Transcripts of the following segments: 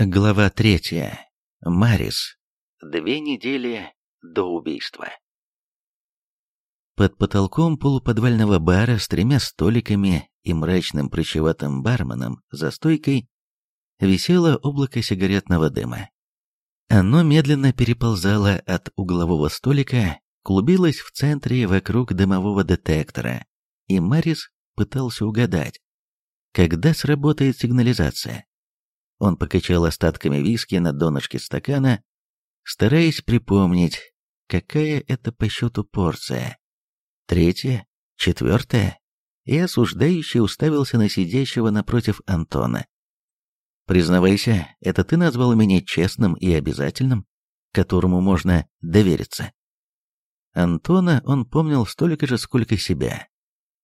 Глава третья. Марис. Две недели до убийства. Под потолком полуподвального бара с тремя столиками и мрачным прыщеватым барменом за стойкой висело облако сигаретного дыма. Оно медленно переползало от углового столика, клубилось в центре вокруг дымового детектора, и Марис пытался угадать, когда сработает сигнализация. Он покачал остатками виски на донышке стакана, стараясь припомнить, какая это по счету порция. Третья, четвертая, и осуждающий уставился на сидящего напротив Антона. «Признавайся, это ты назвал меня честным и обязательным, которому можно довериться». Антона он помнил столько же, сколько себя.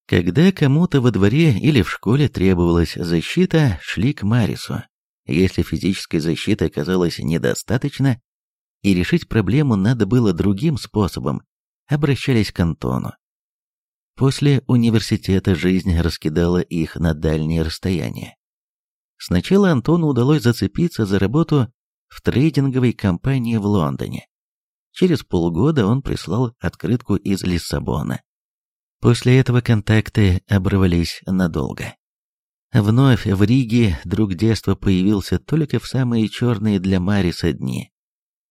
Когда кому-то во дворе или в школе требовалась защита, шли к Марису, если физической защиты оказалось недостаточно, и решить проблему надо было другим способом, обращались к Антону. После университета жизнь раскидала их на дальние расстояния. Сначала Антону удалось зацепиться за работу в трейдинговой компании в Лондоне. Через полгода он прислал открытку из Лиссабона. После этого контакты обрывались надолго. Вновь в Риге друг детства появился только в самые черные для Мариса дни.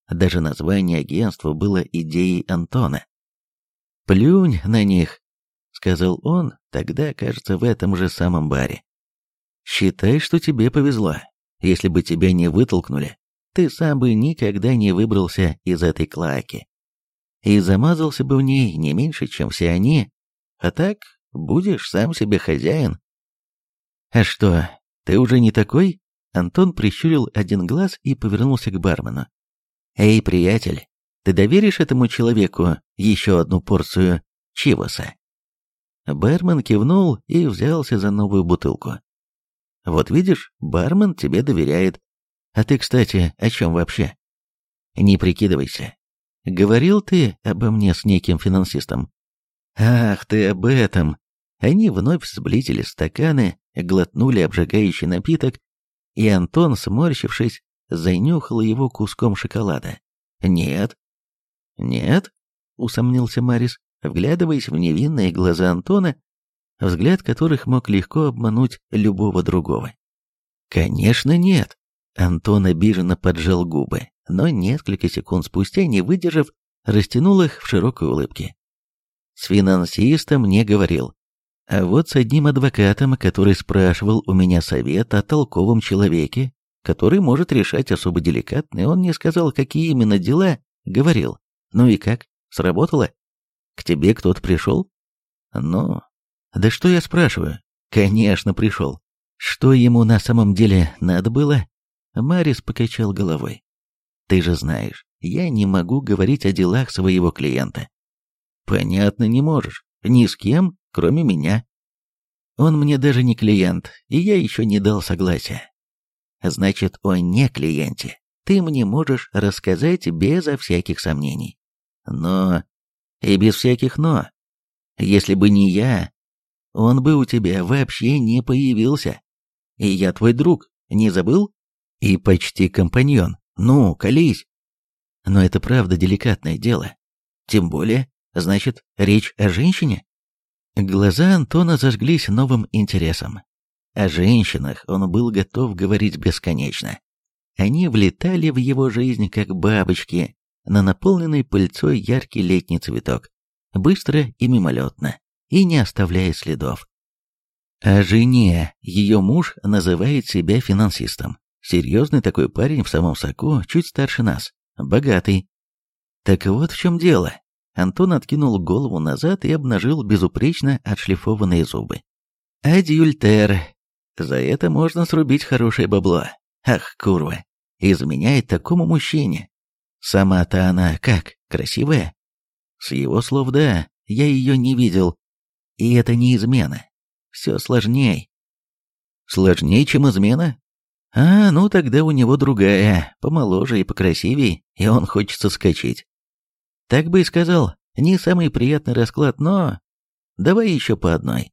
Даже название агентства было идеей Антона. «Плюнь на них», — сказал он, тогда, кажется, в этом же самом баре. «Считай, что тебе повезло. Если бы тебя не вытолкнули, ты сам бы никогда не выбрался из этой клаки. И замазался бы в ней не меньше, чем все они. А так будешь сам себе хозяин. «А что, ты уже не такой?» Антон прищурил один глаз и повернулся к бармену. «Эй, приятель, ты доверишь этому человеку еще одну порцию чивоса?» Бармен кивнул и взялся за новую бутылку. «Вот видишь, бармен тебе доверяет. А ты, кстати, о чем вообще?» «Не прикидывайся. Говорил ты обо мне с неким финансистом?» «Ах, ты об этом!» Они вновь сблизили стаканы, глотнули обжигающий напиток, и Антон, сморщившись, занюхал его куском шоколада. «Нет». «Нет?» — усомнился Марис, вглядываясь в невинные глаза Антона, взгляд которых мог легко обмануть любого другого. «Конечно нет!» Антон обиженно поджал губы, но несколько секунд спустя, не выдержав, растянул их в широкой улыбке. «С финансистом не говорил. А вот с одним адвокатом, который спрашивал у меня совет о толковом человеке, который может решать особо деликатные, он не сказал, какие именно дела, говорил. Ну и как? Сработало? К тебе кто-то пришел? Ну, да что я спрашиваю? Конечно, пришел. Что ему на самом деле надо было? Марис покачал головой. Ты же знаешь, я не могу говорить о делах своего клиента. Понятно, не можешь. Ни с кем, кроме меня. Он мне даже не клиент, и я еще не дал согласия. Значит, он не клиенте ты мне можешь рассказать безо всяких сомнений. Но... И без всяких «но». Если бы не я, он бы у тебя вообще не появился. И я твой друг, не забыл? И почти компаньон. Ну, колись. Но это правда деликатное дело. Тем более, Значит, речь о женщине? Глаза Антона зажглись новым интересом. О женщинах он был готов говорить бесконечно. Они влетали в его жизнь, как бабочки, на наполненный пыльцой яркий летний цветок, быстро и мимолетно, и не оставляя следов. О жене ее муж называет себя финансистом. Серьезный такой парень в самом соку, чуть старше нас, богатый. Так вот в чем дело. Антон откинул голову назад и обнажил безупречно отшлифованные зубы. «Адюльтер! За это можно срубить хорошее бабло. Ах, курва! Изменяет такому мужчине. Сама-то она как, красивая?» С его слов «да», я ее не видел. И это не измена. Все сложней. Сложнее, чем измена? А, ну тогда у него другая, помоложе и покрасивее, и он хочет соскочить. Так бы и сказал, не самый приятный расклад, но... Давай еще по одной.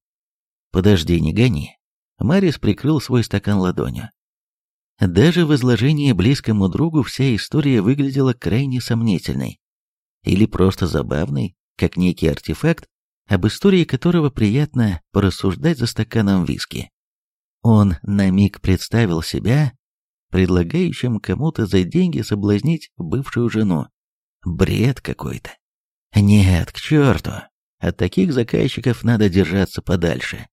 Подожди, не гони. Марис прикрыл свой стакан ладонью. Даже в изложении близкому другу вся история выглядела крайне сомнительной. Или просто забавной, как некий артефакт, об истории которого приятно порассуждать за стаканом виски. Он на миг представил себя, предлагающим кому-то за деньги соблазнить бывшую жену, Бред какой-то. Нет, к черту. От таких заказчиков надо держаться подальше.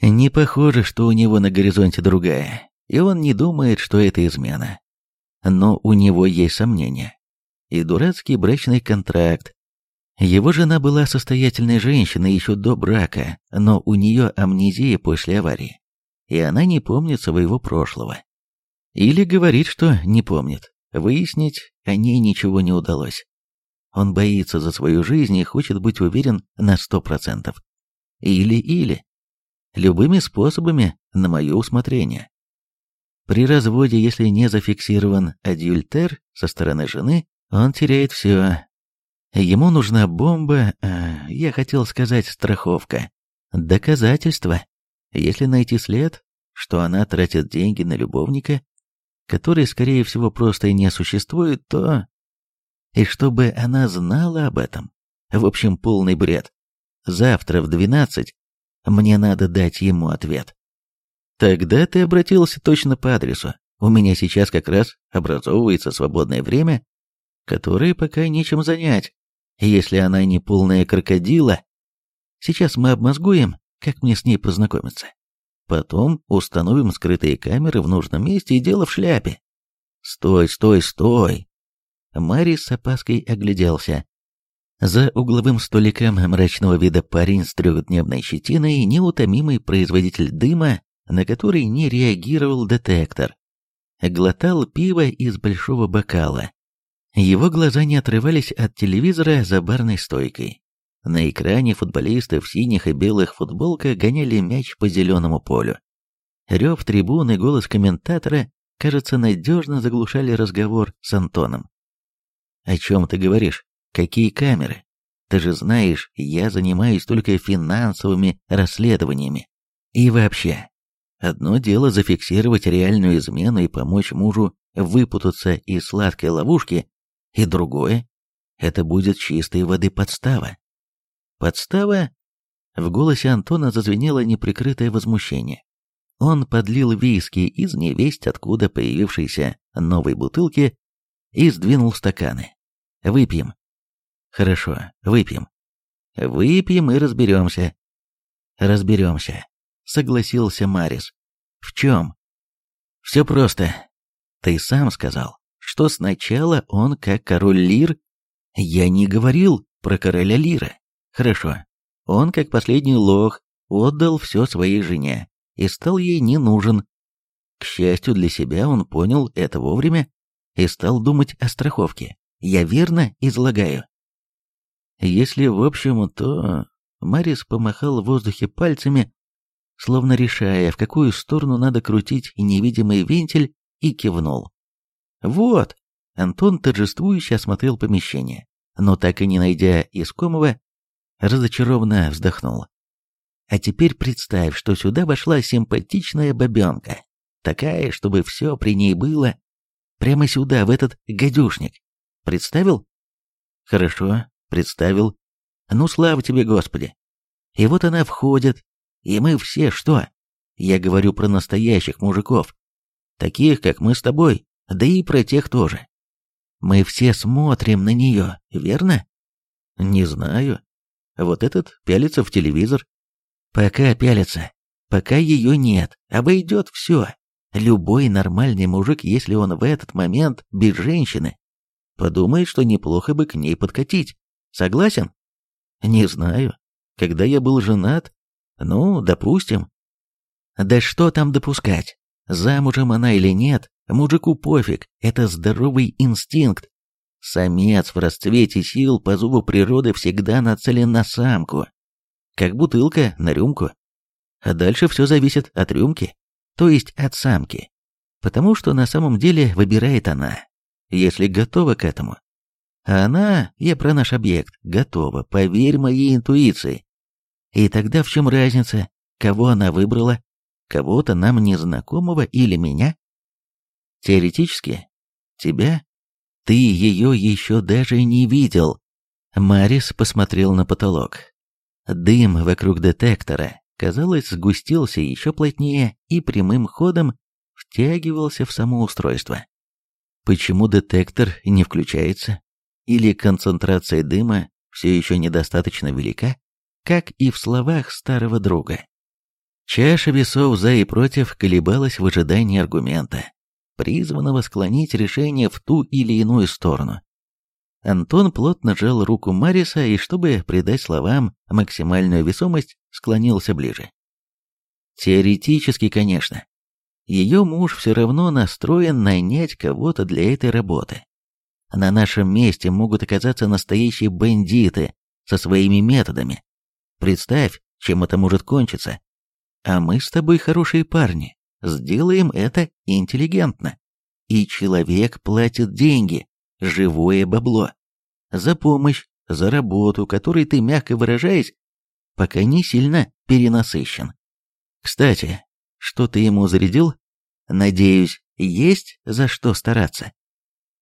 Не похоже, что у него на горизонте другая, и он не думает, что это измена. Но у него есть сомнения. И дурацкий брачный контракт. Его жена была состоятельной женщиной еще до брака, но у нее амнезия после аварии, и она не помнит своего прошлого. Или говорит, что не помнит. Выяснить о ней ничего не удалось. Он боится за свою жизнь и хочет быть уверен на сто процентов. Или-или. Любыми способами на мое усмотрение. При разводе, если не зафиксирован адюльтер со стороны жены, он теряет все. Ему нужна бомба, э, я хотел сказать страховка, доказательство. Если найти след, что она тратит деньги на любовника, которой, скорее всего, просто и не существует, то... И чтобы она знала об этом. В общем, полный бред. Завтра в двенадцать мне надо дать ему ответ. Тогда ты обратился точно по адресу. У меня сейчас как раз образовывается свободное время, которое пока нечем занять, если она не полная крокодила. Сейчас мы обмозгуем, как мне с ней познакомиться. Потом установим скрытые камеры в нужном месте и дело в шляпе. Стой, стой, стой. Мари с опаской огляделся. За угловым столиком мрачного вида парень с трехдневной щетиной, неутомимый производитель дыма, на который не реагировал детектор. Глотал пиво из большого бокала. Его глаза не отрывались от телевизора за барной стойкой. На экране футболисты в синих и белых футболках гоняли мяч по зеленому полю. Рев трибуны и голос комментатора, кажется, надежно заглушали разговор с Антоном. «О чем ты говоришь? Какие камеры? Ты же знаешь, я занимаюсь только финансовыми расследованиями. И вообще, одно дело зафиксировать реальную измену и помочь мужу выпутаться из сладкой ловушки, и другое — это будет чистой воды подстава. Подстава? В голосе Антона зазвенело неприкрытое возмущение. Он подлил виски из невесть откуда появившейся новой бутылки и сдвинул стаканы. «Выпьем». «Хорошо, выпьем». «Выпьем и разберемся». «Разберемся», — согласился Марис. «В чем?» «Все просто. Ты сам сказал, что сначала он как король Лир...» «Я не говорил про короля Лира. Хорошо. Он, как последний лох, отдал все своей жене и стал ей не нужен. К счастью для себя, он понял это вовремя и стал думать о страховке. Я верно излагаю. Если в общем, то... Марис помахал в воздухе пальцами, словно решая, в какую сторону надо крутить невидимый вентиль, и кивнул. «Вот!» Антон торжествующе осмотрел помещение, но так и не найдя искомого, разочарованно вздохнул. А теперь представь, что сюда вошла симпатичная бабенка, такая, чтобы все при ней было, прямо сюда, в этот гадюшник. Представил? Хорошо, представил. Ну, слава тебе, Господи. И вот она входит, и мы все что? Я говорю про настоящих мужиков, таких, как мы с тобой, да и про тех тоже. Мы все смотрим на нее, верно? Не знаю. Вот этот пялится в телевизор. Пока пялится, пока ее нет, обойдет все. Любой нормальный мужик, если он в этот момент без женщины, подумает, что неплохо бы к ней подкатить. Согласен? Не знаю. Когда я был женат, ну, допустим. Да что там допускать? Замужем она или нет, мужику пофиг, это здоровый инстинкт. Самец в расцвете сил по зубу природы всегда нацелен на самку, как бутылка на рюмку. А дальше все зависит от рюмки, то есть от самки, потому что на самом деле выбирает она, если готова к этому. А она, я про наш объект, готова, поверь моей интуиции. И тогда в чем разница, кого она выбрала, кого-то нам незнакомого или меня? Теоретически, тебя ты ее еще даже не видел. Марис посмотрел на потолок. Дым вокруг детектора, казалось, сгустился еще плотнее и прямым ходом втягивался в само устройство. Почему детектор не включается? Или концентрация дыма все еще недостаточно велика, как и в словах старого друга? Чаша весов за и против колебалась в ожидании аргумента призванного склонить решение в ту или иную сторону. Антон плотно сжал руку Мариса и, чтобы придать словам максимальную весомость, склонился ближе. Теоретически, конечно. Ее муж все равно настроен нанять кого-то для этой работы. На нашем месте могут оказаться настоящие бандиты со своими методами. Представь, чем это может кончиться. А мы с тобой хорошие парни, сделаем это интеллигентно. И человек платит деньги, живое бабло, за помощь, за работу, которой ты, мягко выражаясь, пока не сильно перенасыщен. Кстати, что ты ему зарядил? Надеюсь, есть за что стараться.